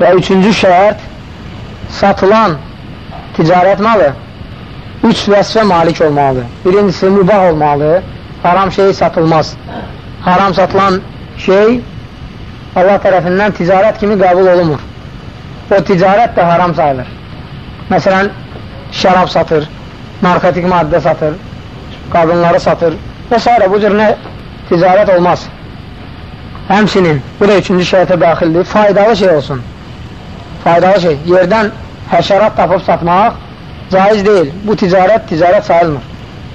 Və üçüncü şərt satılan ticarət malı üç vəsfə malik olmalıdır. Birincisi mübah olmalıdır. Haram şey satılmaz. Haram satılan şey Allah tərəfindən ticarət kimi qəbul olunmur. O ticarət də haram sayılır. Məsələn, şərab satır, narkotik maddə satır, qadınları satır və s. Bu cür nə ticarət olmaz. Həmsinin, bu da üçüncü şərətə daxildir, faydalı şey olsun. Faydalı şey. Yerdən həşərat tapıb satmaq caiz deyil. Bu ticarət, ticarət sayılmır.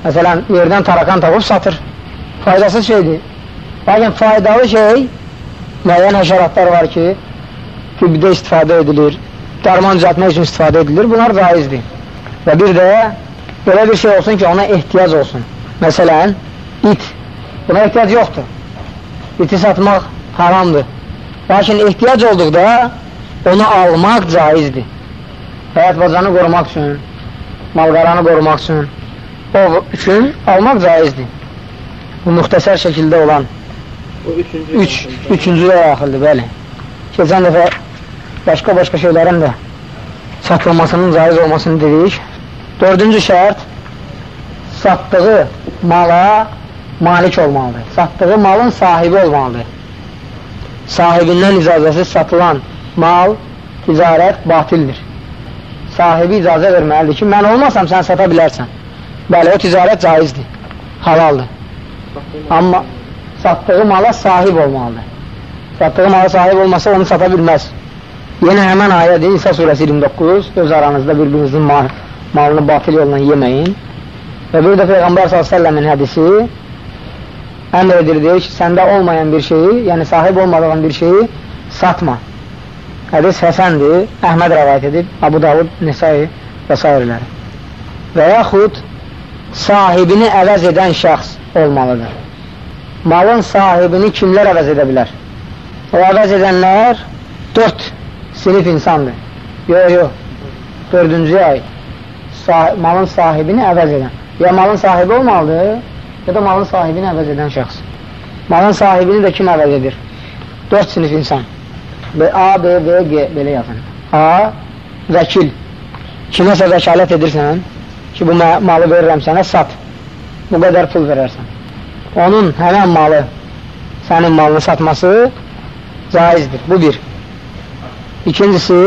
Məsələn, yerdən tarakan tapıb satır. Faydasız şeydir. Lakin faydalı şey, müəyyən həşəratlar var ki, tibbdə istifadə edilir, dərman düzəltmək üçün istifadə edilir. Bunlar caizdir. Və bir də belə bir şey olsun ki, ona ehtiyac olsun. Məsələn, it. Buna ehtiyac yoxdur. İti satmaq haramdır. Lakin ehtiyac olduqda onu almaq caizdir. Həyat bacanı qorumaq üçün, malqaranı qorumaq üçün, o üçün almaq caizdir. Bu müxtəsər şəkildə olan üçüncü, üç, üçüncüyə yaxıldır, bəli. Keçən dəfə başqa-başqa şeylərin də satılmasının caiz olmasını dedik. Dördüncü şərt satdığı mala malik olmalıdır. Satdığı malın sahibi olmalıdır. Sahibindən icazəsiz satılan mal, ticarət batildir. Sahibi icazə verməlidir ki, mən olmasam sən sata bilərsən. Bəli, o ticarət caizdir, halaldır. Amma satdığı mala sahib olmalıdır. Satdığı mala sahib olmasa onu sata bilməz. Yenə həmən ayədir, İsa surəsi 29, öz aranızda bir-birinizin mal, malını batil yolla yeməyin. Və bir də Peyğəmbər s.ə.v-in hədisi əmr edir, deyir ki, səndə olmayan bir şeyi, yəni sahib olmadığın bir şeyi satma. Hədis Həsəndir, Əhməd rəvayət edib, Abu Davud, Nisai və s. Və yaxud sahibini əvəz edən şəxs olmalıdır. Malın sahibini kimlər əvəz edə bilər? O əvəz edənlər dörd sinif insandır. Yox, yox. Dördüncü ay sah malın sahibini əvəz edən. Ya malın sahibi olmalıdır, ya da malın sahibini əvəz edən şəxs. Malın sahibini də kim əvəz edir? Dörd sinif insan. B, A, B, B, G belə yazın. A, vəkil. Kiməsə vəkalət edirsən ki, bu malı verirəm sənə, sat. Bu qədər pul verərsən. Onun həmən malı, sənin malını satması caizdir. Bu bir. İkincisi,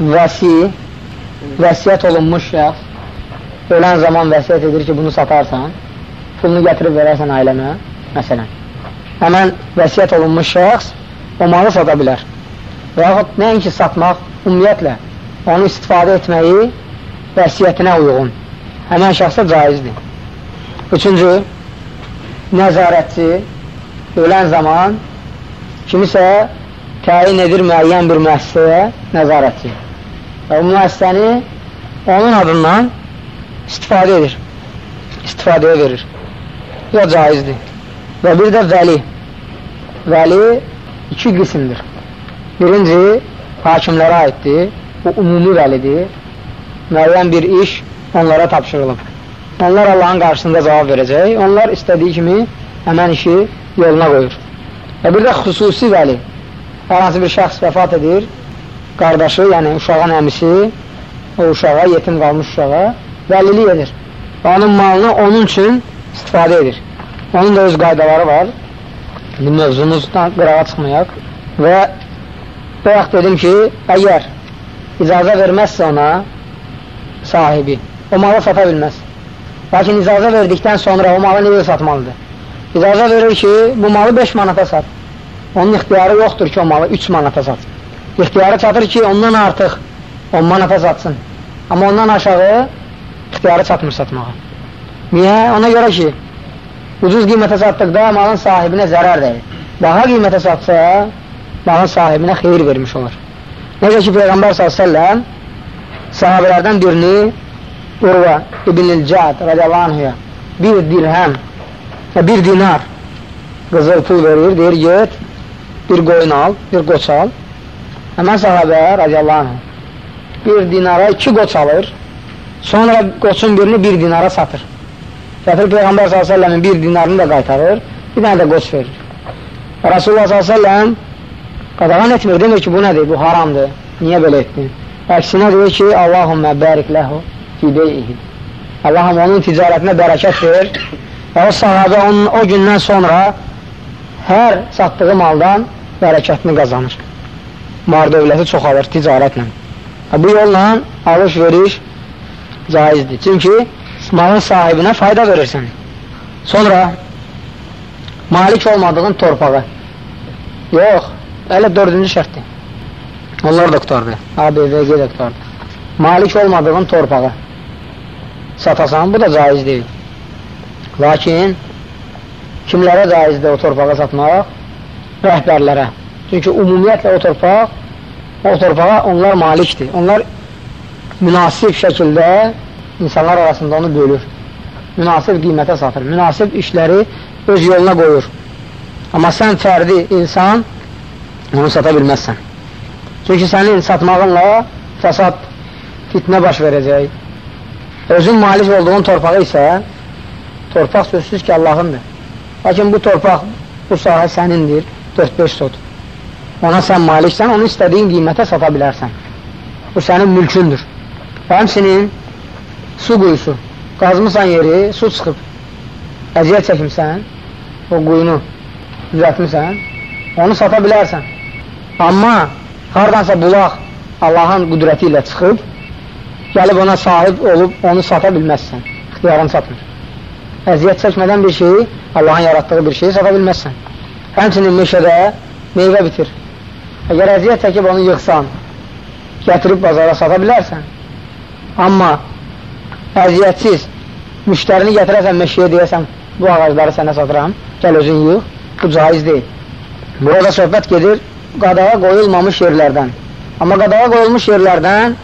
vəsi, vəsiyyət olunmuş şəxs, ölən zaman vəsiyyət edir ki, bunu satarsan, pulunu gətirib verərsən ailəmə, məsələn. Həmən vəsiyyət olunmuş şəxs o malı sata bilər. Və yaxud nəinki satmaq, ümumiyyətlə, onu istifadə etməyi vəsiyyətinə uyğun. Həmən şəxsə caizdir. Üçüncü, nəzarətçi ölən zaman kimisə təyin edir müəyyən bir müəssisəyə nəzarətçi. Və o müəssisəni onun adından istifadə edir. İstifadəyə verir. Ya caizdir. Və bir də vəli. Vəli iki qismdir. Birinci, hakimlərə aiddir. Bu ümumi vəlidir. Müəyyən bir iş onlara tapşırılıb. Onlar Allahın qarşısında cavab verəcək. Onlar istədiyi kimi həmən işi yoluna qoyur. Və bir də xüsusi vəli. Hər hansı bir şəxs vəfat edir, qardaşı, yəni uşağın əmisi, o uşağa, yetim qalmış uşağa vəlilik edir. Və onun malını onun üçün istifadə edir. Onun da öz qaydaları var. İndi mövzumuzdan qırağa çıxmayaq. Və bayaq dedim ki, əgər icazə verməzsə ona sahibi, o malı sata bilməz. Lakin icazə verdikdən sonra o malı necə satmalıdır? İcazə verir ki, bu malı 5 manata sat. Onun ixtiyarı yoxdur ki, o malı 3 manata satsın. İxtiyarı çatır ki, ondan artıq 10 manata satsın. Amma ondan aşağı ixtiyarı çatmır satmağa. Niyə? Ona görə ki, ucuz qiymətə satdıqda malın sahibinə zərər dəyir. Baha qiymətə satsa, malın sahibinə xeyir vermiş olur. Necə ki, Peyğəmbər s.ə.v sahabələrdən birini Urva İbn-i Cad radiyallahu anhuya bir dirhəm bir dinar qızıl pul verir, deyir, get, bir qoyun al, bir qoç al. Həmən sahabə radiyallahu bir dinara iki qoç alır, sonra qoçun birini bir dinara satır. Gətirib Peyğəmbər s.ə.v-in bir dinarını da qaytarır, bir dənə də qoç verir. Rasulullah s.ə.v Qadağan etmir, demir ki, bu nədir, bu haramdır, niyə belə etdin? Əksinə deyir ki, Allahümmə bərik ləhu fideyhi. Allahım onun ticarətinə bərəkət verir və o sahabə onun, o gündən sonra hər satdığı maldan bərəkətini qazanır. Mar dövləti çoxalır ticarətlə. Bu yolla alış-veriş caizdir. Çünki malın sahibinə fayda verirsən. Sonra malik olmadığın torpağı. Yox, elə dördüncü şərtdir. Onlar da qutardı. ABVG də qutardı. Malik olmadığın torpağı satasan, bu da caiz deyil. Lakin kimlərə caizdir o torpağı satmaq? Rəhbərlərə. Çünki ümumiyyətlə o torpaq, o torpağa onlar malikdir. Onlar münasib şəkildə insanlar arasında onu bölür. Münasib qiymətə satır. Münasib işləri öz yoluna qoyur. Amma sən fərdi insan onu sata bilməzsən. Çünki sənin satmağınla fəsad, fitnə baş verəcək. Özün malik olduğun torpağı isə torpaq sözsüz ki, Allahındır. Lakin bu torpaq, bu sahə sənindir, 4-5 sot. Ona sən maliksən, onu istədiyin qiymətə sata bilərsən. Bu sənin mülkündür. Həmsinin su quyusu, qazmısan yeri, su çıxıb, əziyyət çəkimsən, o quyunu düzətmirsən, onu sata bilərsən. Amma hardansa bulaq Allahın qüdrəti ilə çıxıb, gəlib ona sahib olub, onu sata bilməzsən, ixtiyarın satmır. Əziyyət çəkmədən bir şeyi, Allahın yaratdığı bir şeyi sata bilməzsən. Həmçinin meşədə meyvə bitir. Əgər əziyyət çəkib onu yıxsan, gətirib bazara sata bilərsən. Amma əziyyətsiz müştərini gətirəsən meşəyə deyəsən, bu ağacları sənə satıram, gəl özün yığ, bu caiz deyil. Burada söhbət gedir qadağa qoyulmamış yerlərdən. Amma qadağa qoyulmuş yerlərdən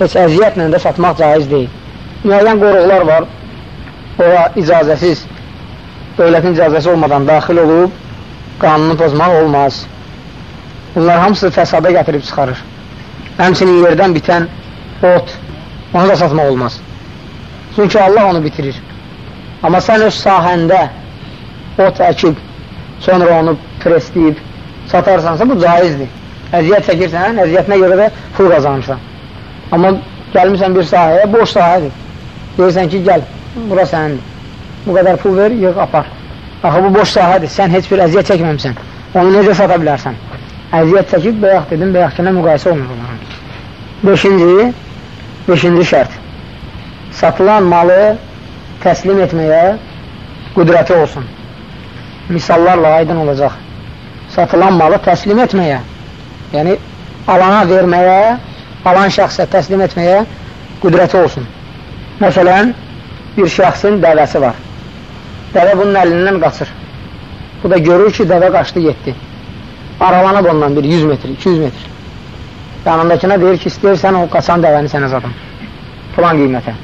heç əziyyətlə də satmaq caiz deyil. Müəyyən qoruqlar var, ora icazəsiz, dövlətin icazəsi olmadan daxil olub, qanunu pozmaq olmaz. Bunlar hamısı fəsada gətirib çıxarır. Həmsinin yerdən bitən ot, onu da satmaq olmaz. Çünki Allah onu bitirir. Amma sən öz sahəndə ot əkib, sonra onu presləyib, satarsansa bu caizdir. Əziyyət çəkirsən, əziyyətinə görə də pul qazanırsan. Amma gəlmirsən bir sahəyə, boş sahədir. Deyirsən ki, gəl, bura sənindir. Bu qədər pul ver, yığ, apar. Axı, bu boş sahədir, sən heç bir əziyyət çəkməmsən. Onu necə sata bilərsən? Əziyyət çəkib, bəyək dedim, bəyəkçənə müqayisə olmur onların. Beşinci, beşinci şərt satılan malı təslim etməyə qüdrəti olsun. Misallarla aydın olacaq. Satılan malı təslim etməyə, yəni alana verməyə, alan şəxsə təslim etməyə qüdrəti olsun. Məsələn, bir şəxsin dəvəsi var. Dəvə bunun əlindən qaçır. Bu da görür ki, dəvə qaçdı, getdi. Aralanıb ondan bir 100 metr, 200 metr. Yanındakına deyir ki, istəyirsən o qaçan dəvəni sənə zadım. Plan qiymətə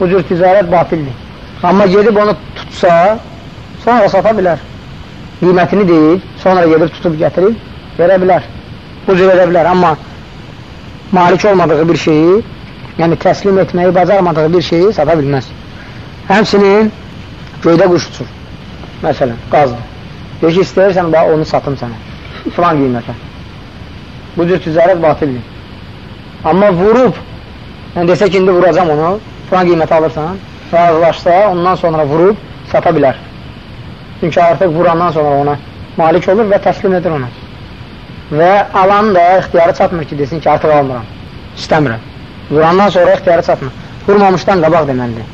bu cür ticarət batildir. Amma gedib onu tutsa, sonra sata bilər. Qiymətini deyib, sonra gedib tutub gətirib, verə bilər. Bu cür edə bilər. Amma malik olmadığı bir şeyi, yəni təslim etməyi bacarmadığı bir şeyi sata bilməz. Həmsinin göydə quş uçur. Məsələn, qazdır. Deyir ki, istəyirsən, bax, onu satım sənə. Filan qiymətə. Bu cür ticarət batildir. Amma vurub, yəni desə ki, indi vuracam onu, filan qiymətə alırsan, razılaşsa, ondan sonra vurub sata bilər. Çünki artıq vurandan sonra ona malik olur və təslim edir ona. Və alan da ixtiyarı çatmır ki, desin ki, artıq almıram, istəmirəm. Vurandan sonra ixtiyarı çatmır. Vurmamışdan qabaq deməlidir.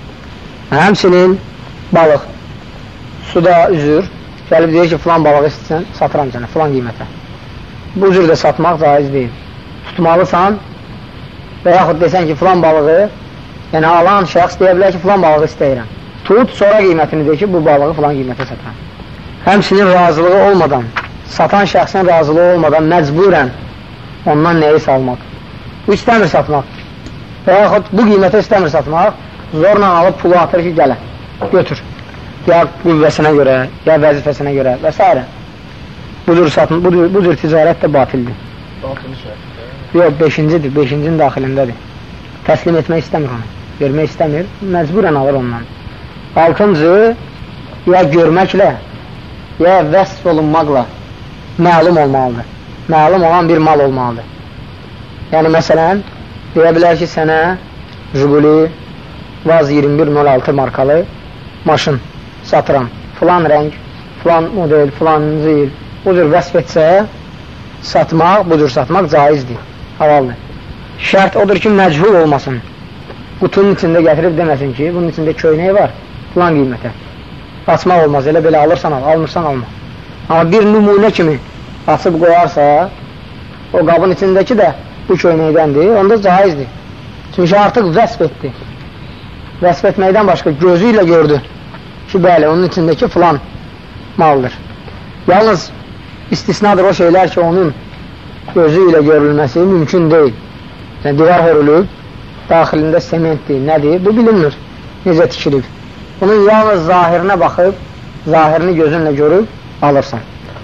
Həmsinin balıq suda üzür, gəlib deyir ki, filan balığı istəyirsən, satıram sənə, filan qiymətə. Bu cür də satmaq caiz deyil. Tutmalısan və yaxud desən ki, filan balığı Yəni, alan şəxs deyə bilər ki, filan balığı istəyirəm. Tut, sonra qiymətini deyir ki, bu balığı filan qiymətə satıram. Həmsinin razılığı olmadan, satan şəxsin razılığı olmadan məcburən ondan nəyi salmaq? Bu istəmir satmaq. Və yaxud bu qiymətə istəmir satmaq, zorla alıb pulu atır ki, gələn, götür. Ya qüvvəsinə görə, ya vəzifəsinə görə və s. Bu cür, satın, bu, cür, bu cür ticarət də batildir. Yox, beşincidir, beşincinin daxilindədir. Təslim etmək istəmir onu vermək istəmir, məcburən alır ondan. Altıncı, ya görməklə, ya vəsf olunmaqla məlum olmalıdır. məlum olan bir mal olmalıdır. Yəni, məsələn, deyə bilər ki, sənə Jiguli Vaz 2106 markalı maşın satıram. Filan rəng, filan model, filan il, bu cür vəsf etsə, satmaq, bu cür satmaq caizdir, halaldır. Şərt odur ki, məchul olmasın. Qutunun içində gətirib deməsin ki, bunun içində köynəyi var, filan qiymətə. Açmaq olmaz, elə belə alırsan al, almırsan alma. Amma bir nümunə kimi açıb qoyarsa, o qabın içindəki də bu köynəkdəndir, onda caizdir. Çünki artıq vəsb etdi. Vəsb etməkdən başqa gözü ilə gördü ki, bəli, onun içindəki filan maldır. Yalnız istisnadır o şeylər ki, onun gözü ilə görülməsi mümkün deyil. Yəni, divar hörülüb, daxilində sementdir, nədir, bu bilinmir, necə tikilib. Bunun yalnız zahirinə baxıb, zahirini gözünlə görüb alırsan.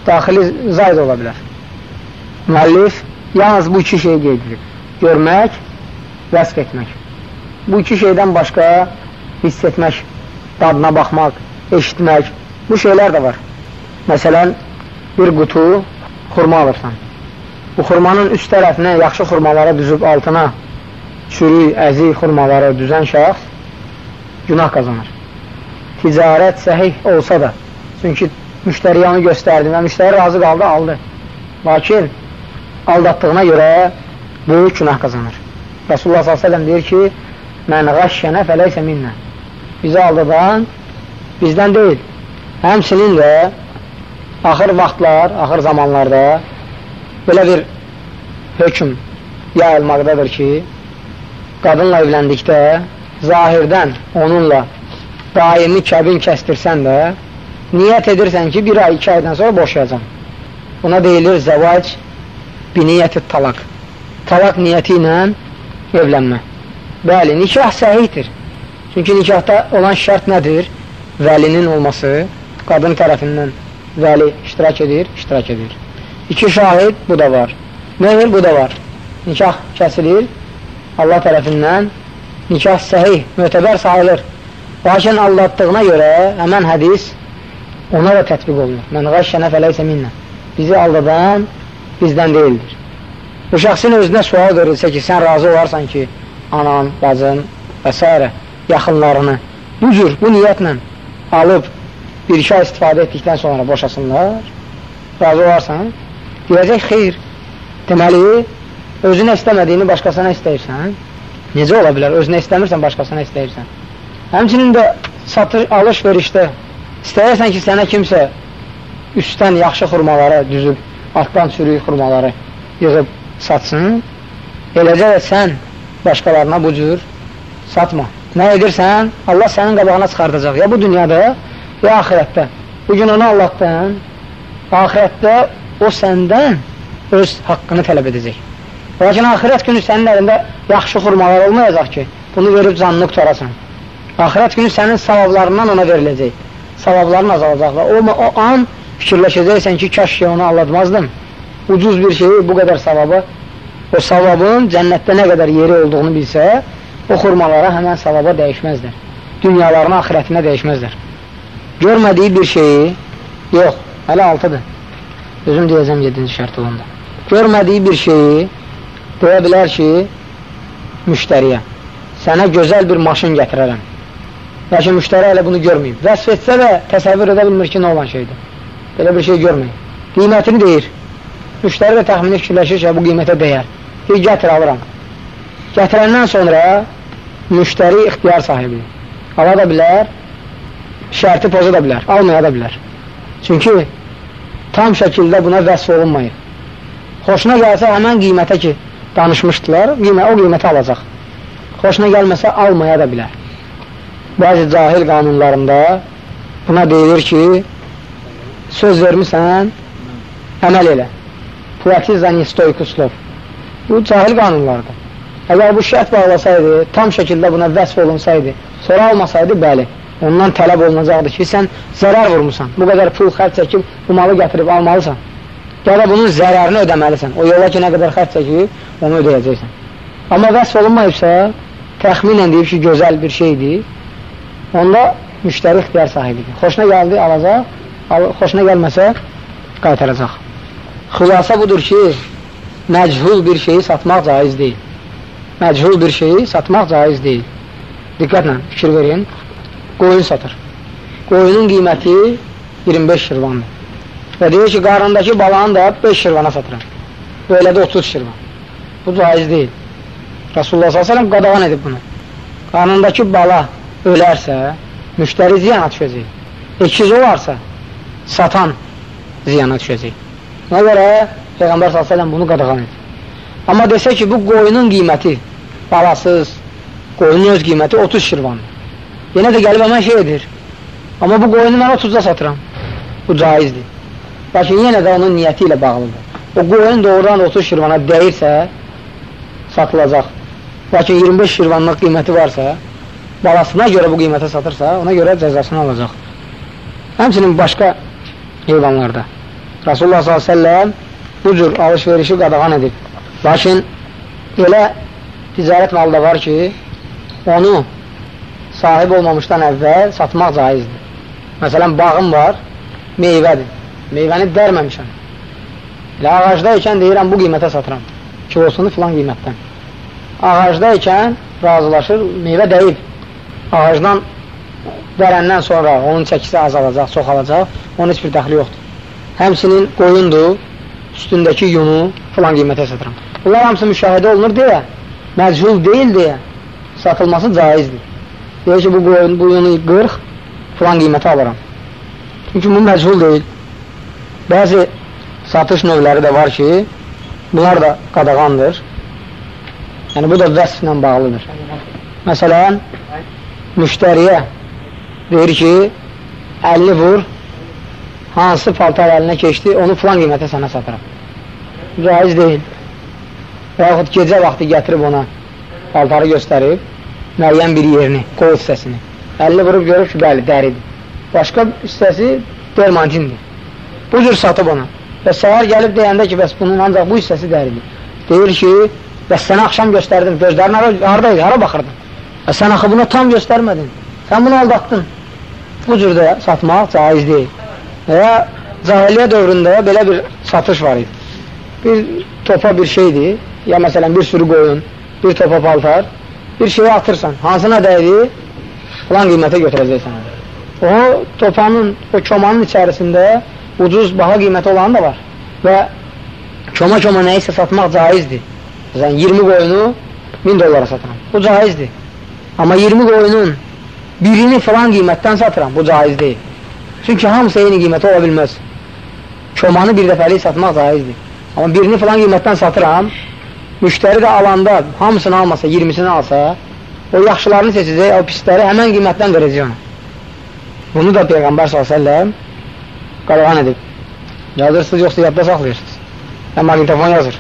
Daxili zayd ola bilər. Müəllif yalnız bu iki şey qeyd edib. Görmək, vəsq etmək. Bu iki şeydən başqa hiss etmək, dadına baxmaq, eşitmək, bu şeylər də var. Məsələn, bir qutu xurma alırsan. Bu xurmanın üst tərəfinə yaxşı xurmaları düzüb altına çürük, əzik xurmaları düzən şəxs günah qazanır. Ticarət səhih olsa da, çünki müştəriyə onu göstərdi və müştəri razı qaldı, aldı. Lakin aldatdığına görə böyük günah qazanır. Rasulullah s.ə.v deyir ki, mən qaşşənə fələysə minnə. Bizi aldadan bizdən deyil. Həmsinin də axır vaxtlar, axır zamanlarda belə bir hökm yayılmaqdadır ki, qadınla evləndikdə zahirdən onunla daimi kəbin kəstirsən də niyyət edirsən ki, bir ay, iki aydan sonra boşayacam. Buna deyilir zəvac biniyyəti talaq. Talaq niyyəti ilə evlənmə. Bəli, nikah səhihdir. Çünki nikahda olan şərt nədir? Vəlinin olması, qadın tərəfindən vəli iştirak edir, iştirak edir. İki şahid, bu da var. Mehir, bu da var. Nikah kəsilir, Allah tərəfindən nikah səhih, mötəbər sayılır. Lakin aldatdığına görə həmən hədis ona da tətbiq olunur. Mən qaşşənə fələysə minnə. Bizi aldadan bizdən deyildir. Bu şəxsin özünə sual verilsə ki, sən razı olarsan ki, anan, bacın və s. yaxınlarını bu cür, bu niyyətlə alıb bir iki ay istifadə etdikdən sonra boşasınlar, razı olarsan, deyəcək xeyr. Deməli, özünə istəmədiyini başqasına istəyirsən, necə ola bilər? Özünə istəmirsən, başqasına istəyirsən. Həmçinin də satır, alış-verişdə istəyirsən ki, sənə kimsə üstdən yaxşı xurmaları düzüb, altdan çürük xurmaları yığıb satsın, eləcə də sən başqalarına bu cür satma. Nə edirsən, Allah sənin qabağına çıxardacaq. Ya bu dünyada, ya ahirətdə. Bugün onu Allahdan, ahirətdə o səndən öz haqqını tələb edəcək. Lakin ahirət günü sənin əlində yaxşı xurmalar olmayacaq ki, bunu verib canını qutarasan. Ahirət günü sənin savablarından ona veriləcək. Savabların azalacaq və o, o an fikirləşəcəksən ki, kaş ki onu allatmazdım. Ucuz bir şeyi bu qədər savabı, o savabın cənnətdə nə qədər yeri olduğunu bilsə, o xurmalara həmən savaba dəyişməzlər. Dünyalarına, axirətinə dəyişməzlər. Görmədiyi bir şeyi, yox, hələ altıdır. Özüm deyəcəm 7-ci şərt olanda. Görmədiyi bir şeyi deyə bilər ki, müştəriyə, sənə gözəl bir maşın gətirərəm. Lakin müştəri hələ bunu görməyib. Vəsf etsə də təsəvvür edə bilmir ki, nə olan şeydir. Belə bir şey görməyin. Qiymətini deyir. Müştəri də təxmini fikirləşir ki, bu qiymətə dəyər. Deyir, gətir, alıram. Gətirəndən sonra müştəri ixtiyar sahibidir. Ala da bilər, şərti poza da bilər, almaya da bilər. Çünki tam şəkildə buna vəsf olunmayıb. Xoşuna gəlsə həmən qiymətə ki, danışmışdılar, qiymə, o qiymətə alacaq. Xoşuna gəlməsə almaya da bilər. Bəzi cahil qanunlarında buna deyilir ki, söz vermirsən, əməl elə. Platizan istoykuslov. Bu cahil qanunlardır. Əgər bu şərt bağlasaydı, tam şəkildə buna vəsf olunsaydı, sonra almasaydı, bəli, ondan tələb olunacaqdı ki, sən zərər vurmusan, bu qədər pul xərc çəkib, bu malı gətirib almalısan. Da bunun zərərini ödəməlisən. O yola ki, nə qədər xərc çəkib, onu ödəyəcəksən. Amma vəsf olunmayıbsa, təxminən deyib ki, gözəl bir şeydir, onda müştəri ixtiyar sahibidir. Xoşuna gəldi, alacaq, al xoşuna gəlməsə, qaytaracaq. xülasa budur ki, məchul bir şeyi satmaq caiz deyil. Məchul bir şeyi satmaq caiz deyil. Diqqətlə fikir verin. Qoyun satır. Qoyunun qiyməti 25 şirvandır. Və deyir ki, qarındakı balanı da 5 şirvana satıram. Böyle də 30 şirvan. Bu caiz deyil. Rasulullah s.ə.v qadağan edib bunu. Qarnındakı bala ölərsə, müştəri ziyana düşəcək. Ekiz olarsa, satan ziyana düşəcək. Ona görə Peyğəmbər s.ə.v bunu qadağan edir. Amma desə ki, bu qoyunun qiyməti balasız, qoyunun öz qiyməti 30 şirvandır. Yenə də gəlib əmən şey edir. Amma bu qoyunu mən 30-da satıram. Bu caizdir. Lakin yenə də onun niyyəti ilə bağlıdır. O qoyun doğrudan 30 şirvana dəyirsə, satılacaq. Lakin 25 şirvanlıq qiyməti varsa, balasına görə bu qiymətə satırsa, ona görə cəzasını alacaq. Həmçinin başqa heyvanlarda. Rasulullah s.ə.v bu cür alış-verişi qadağan edib. Lakin elə ticarət malda var ki, onu sahib olmamışdan əvvəl satmaq caizdir. Məsələn, bağım var, meyvədir. Meyvəni dərməmişəm. Elə ağacda ikən deyirəm, bu qiymətə satıram. Kilosunu filan qiymətdən. Ağacda ikən razılaşır, meyvə deyil. Ağacdan verəndən sonra onun çəkisi azalacaq, çoxalacaq, onun heç bir dəxli yoxdur. Həmsinin qoyundur, üstündəki yunu filan qiymətə satıram. Bunlar hamısı müşahidə olunur deyə, məchul deyil deyə satılması caizdir. Deyir ki, bu qoyun, bu yunu 40 filan qiymətə alıram. Çünki bu məchul deyil. Bəzi satış növləri də var ki, bunlar da qadağandır. Yəni, bu da vəsflə bağlıdır. Məsələn, müştəriyə deyir ki, əlini vur, hansı paltar əlinə keçdi, onu filan qiymətə sənə satıram. Caiz deyil. Və yaxud gecə vaxtı gətirib ona paltarı göstərib, müəyyən bir yerini, qol hissəsini. Əlini vurub görüb ki, bəli, dəridir. Başqa hissəsi dermantindir. Bu cür satıb ona. Və səhər gəlib deyəndə ki, bəs bunun ancaq bu hissəsi dəridir. Deyir ki, bəs sənə axşam göstərdim, gözlərin haradaydı, hara baxırdın? Və sən axı bunu tam göstərmədin. Sən bunu aldatdın. Bu cür də satmaq caiz deyil. Və ya cahiliyə dövründə belə bir satış var idi. Bir topa bir şeydir, ya məsələn bir sürü qoyun, bir topa paltar, bir şeyi atırsan, hansına dəydi, filan qiymətə götürəcəksən. O topanın, o komanın içərisində ucuz, baha qiyməti olan da var. Və koma-koma nəyisə satmaq caizdir. Məsələn, 20 qoyunu 1000 dollara satıram. Bu caizdir. Amma 20 qoyunun birini filan qiymətdən satıram. Bu caiz deyil. Çünki hamısı eyni qiyməti ola bilməz. Komanı bir dəfəlik satmaq caizdir. Amma birini filan qiymətdən satıram. Müştəri də alanda hamısını almasa, 20-sini alsa, o yaxşılarını seçəcək, o pisləri həmən qiymətdən verəcək ona. Bunu da Peyğəmbər s.ə.v qadağan edib. Yazırsınız, yoxsa yadda saxlayırsınız. Və maqnitofon yazır.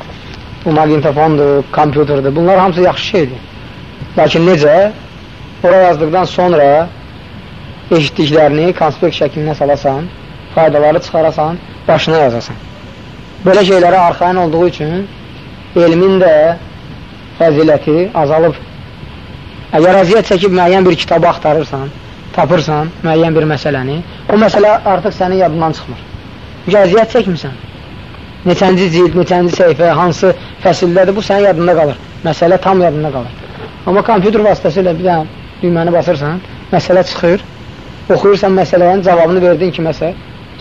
Bu maqnitofondur, kompüterdir. Bunlar hamısı yaxşı şeydir. Lakin necə? Ora yazdıqdan sonra eşitdiklərini konspekt şəklinə salasan, faydaları çıxarasan, başına yazasan. Belə şeylərə arxain olduğu üçün elmin də fəziləti azalıb. Əgər əziyyət çəkib müəyyən bir kitabı axtarırsan, tapırsan müəyyən bir məsələni, o məsələ artıq sənin yadından çıxmır. Çünki əziyyət çəkmirsən. Neçənci cild, neçənci səhifə, hansı fəsildədir, bu sənin yadında qalır. Məsələ tam yadında qalır. Amma kompüter vasitəsilə bir dənə düyməni basırsan, məsələ çıxır, oxuyursan məsələnin cavabını verdin kiməsə,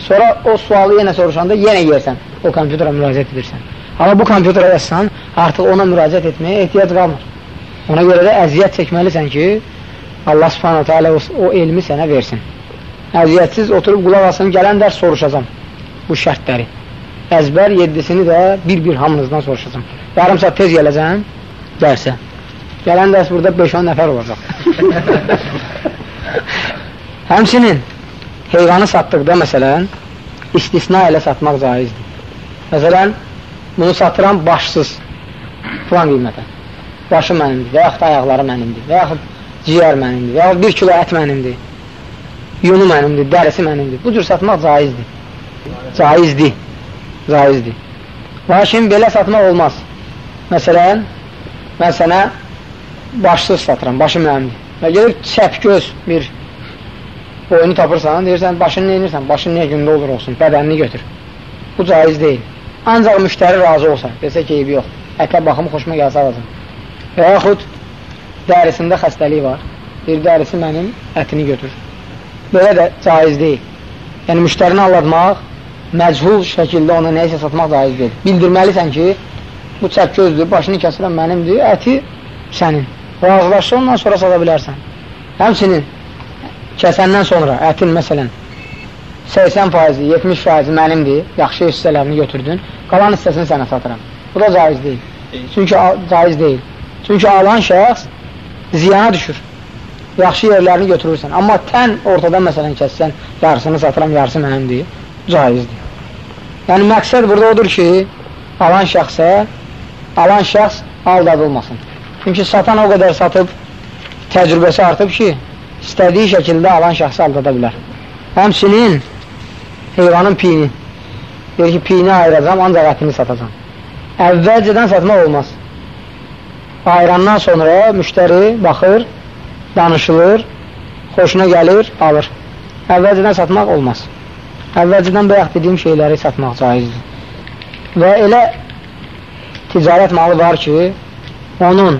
sonra o sualı yenə soruşanda yenə yersən, o kompüterə müraciət edirsən. Amma bu kompüterə yazsan, artıq ona müraciət etməyə ehtiyac qalmır. Ona görə də əziyyət çəkməlisən ki, Allah subhanahu teala o, o elmi sənə versin. Əziyyətsiz oturub qulaq asın, gələn dərs soruşacam bu şərtləri. Əzbər yedisini də bir-bir hamınızdan soruşacam. Yarım saat tez gələcəm dərsə. Gələn dərs burada 5-10 nəfər olacaq. Həmsinin heyvanı satdıqda məsələn istisna ilə satmaq caizdir. Məsələn, bunu satıram başsız filan qiymətə. Başı mənimdir və yaxud ayaqları mənimdir və yaxud ciyər mənimdir, və ya bir kilo ət mənimdir, yunu mənimdir, dərisi mənimdir. Bu cür satmaq caizdir. Caizdir. Caizdir. Lakin belə satmaq olmaz. Məsələn, mən sənə başsız satıram, başı mənimdir. Və gelib çəpgöz bir oyunu tapırsan, deyirsən, başını neyinirsən, başın niyə gündə olur olsun, bədənini götür. Bu caiz deyil. ancaq müştəri razı olsa, desə ki, eybi yox, ətə baxımı xoşuma gəlsə alacam. Və yaxud dərisində xəstəlik var, bir dərisi mənim ətini götür. Belə də caiz deyil. Yəni, müştərini allatmaq, məchul şəkildə ona neysə satmaq caiz deyil. Bildirməlisən ki, bu çək gözdür, başını kəsirəm mənimdir, əti sənin. Razılaşsa ondan sonra sata bilərsən. Həmçinin kəsəndən sonra ətin məsələn 80 faizi, 70 faizi mənimdir, yaxşı hissələrini götürdün, qalan hissəsini sənə satıram. Bu da caiz deyil. Çünki caiz deyil. Çünki alan şəxs ziyana düşür. Yaxşı yerlərini götürürsən. Amma tən ortada məsələn kəssən, yarısını satıram, yarısı mənimdir, caizdir. Yəni məqsəd burada odur ki, alan şəxsə, alan şəxs aldadılmasın. Çünki satan o qədər satıb, təcrübəsi artıb ki, istədiyi şəkildə alan şəxsi aldada bilər. Həmçinin heyvanın piyini. Deyir ki, piyini ayıracam, ancaq ətini satacam. Əvvəlcədən satmaq olmaz. Ayırandan sonra müştəri baxır, danışılır, xoşuna gəlir, alır. Əvvəlcədən satmaq olmaz. Əvvəlcədən bayaq dediyim şeyləri satmaq caizdir. Və elə ticarət malı var ki, onun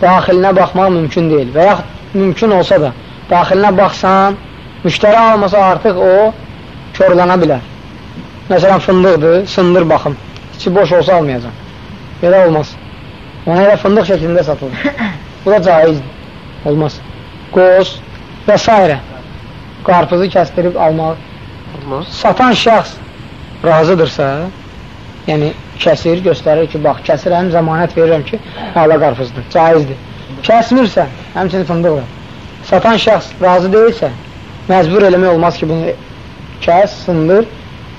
daxilinə baxmaq mümkün deyil. Və yaxud mümkün olsa da, daxilinə baxsan, müştəri almasa artıq o körlənə bilər. Məsələn, fındıqdır, sındır baxım. İçi boş olsa almayacaq. Belə olmaz. Ona elə fındıq şəklində satılır. Bu da caizdir. Olmaz. Qoz və s. Qarpızı kəstirib almaq. Olmaz. Satan şəxs razıdırsa, yəni kəsir, göstərir ki, bax, kəsirəm, zəmanət verirəm ki, hala qarpızdır, caizdir. Kəsmirsə, həmçinin fındıqdır. Satan şəxs razı deyilsə, məcbur eləmək olmaz ki, bunu kəs, sındır,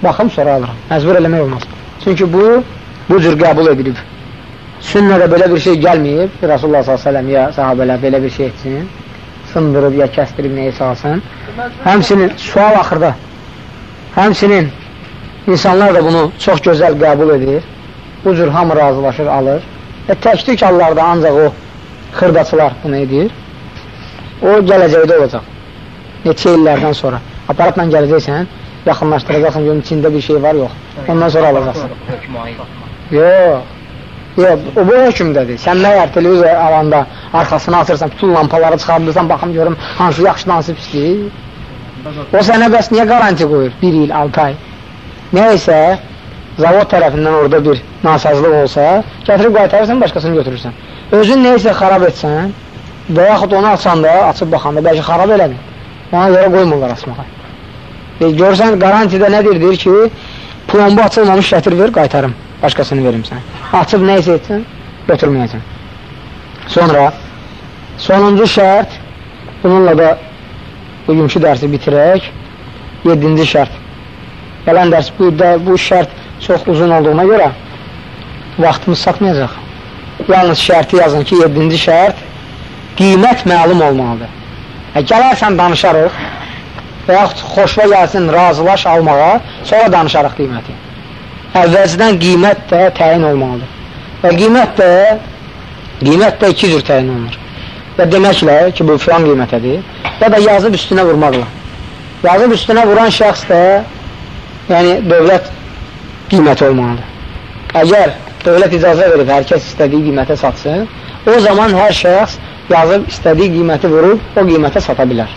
baxım sonra alıram. Məcbur eləmək olmaz. Çünki bu, bu cür qəbul edilib. Sünnədə belə bir şey gəlməyib, Rasulullah s.ə.v ya sahabələr belə bir şey etsin, sındırıb ya kəstirib neysə alsın. Həmsinin, sual axırda, həmsinin insanlar da bunu çox gözəl qəbul edir. Bu cür hamı razılaşır, alır. Və tək-tük hallarda ancaq o xırdaçılar bunu edir. O gələcəkdə olacaq. Neçə illərdən sonra. Aparatla gələcəksən, yaxınlaşdıracaqsın, görün içində bir şey var, yox. Ondan sonra alacaqsın. Yox. Yox, o bu hökmdədir. Sən məyər televizor alanda arxasını açırsan, bütün lampaları çıxardırsan, baxım görüm hansı yaxşı, hansı pisdir. O sənə bəs niyə qaranti qoyur? Bir il, 6 ay. Nəysə, zavod tərəfindən orada bir nasazlıq olsa, gətirib qaytarırsan, başqasını götürürsən. Özün neysə xarab etsən və yaxud onu açanda, açıb baxanda, bəlkə xarab elədin. Ona görə qoymurlar asmağa. E, görsən, garantidə nədir? Deyir ki, plombu açılmamış gətir ver, qaytarım. Başqasını verim sən. Açıb nə isə etsən, götürməyəcəm. Sonra, sonuncu şərt, bununla da bugünkü dərsi bitirək. Yedinci şərt. Gələn dərs bu, bu şərt çox uzun olduğuna görə vaxtımız satmayacaq. Yalnız şərti yazın ki, yedinci şərt qiymət məlum olmalıdır. Hə, gələrsən danışarıq və yaxud xoşva gəlsin razılaş almağa, sonra danışarıq qiyməti. Əvvəlcədən qiymət də təyin olmalıdır. Və qiymət də qiymət də iki cür təyin olunur. Və deməklə ki, bu filan qiymətədir və da yazıb üstünə vurmaqla. Yazıb üstünə vuran şəxs də yəni dövlət qiyməti olmalıdır. Əgər dövlət icazə verib hər kəs istədiyi qiymətə satsın, o zaman hər şəxs yazıb istədiyi qiyməti vurub o qiymətə sata bilər.